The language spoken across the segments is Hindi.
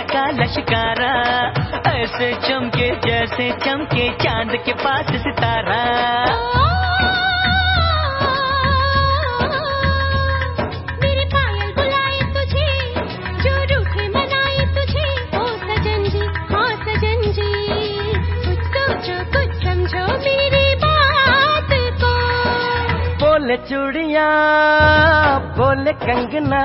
का लश्कारा ऐसे चमके जैसे चमके चाँद के पास सितारा। मेरे तुझे जो तुझे। ओ सजन जी सजन जी कुछ सोचो कुछ समझो मेरी बात को। बोले चूड़िया बोले कंगना।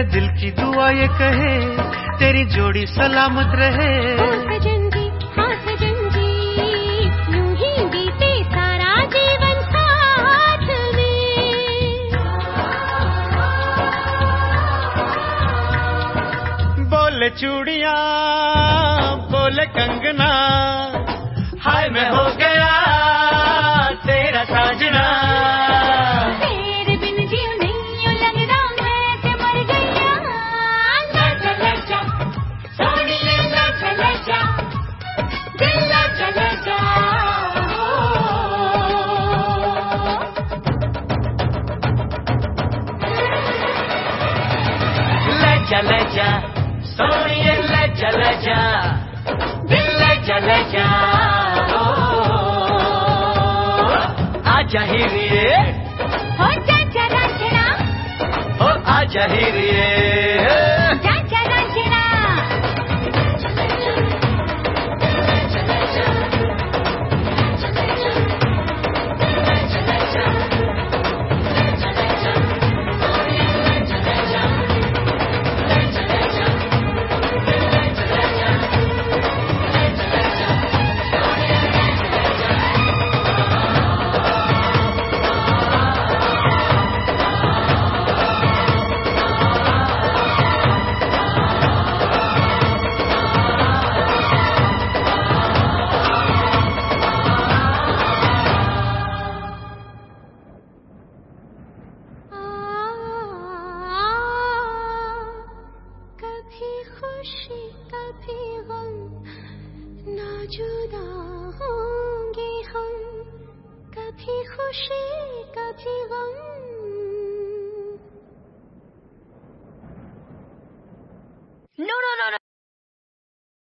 मेरे दिल की दुआ ये कहे तेरी जोड़ी सलामत रहे। बीते सारा जीवन बोले चूड़िया बोले कंगना हाय मैं हो चाहिए रे हो जा जरा जरा। हो आ ज़ाहिर रे 是个吉人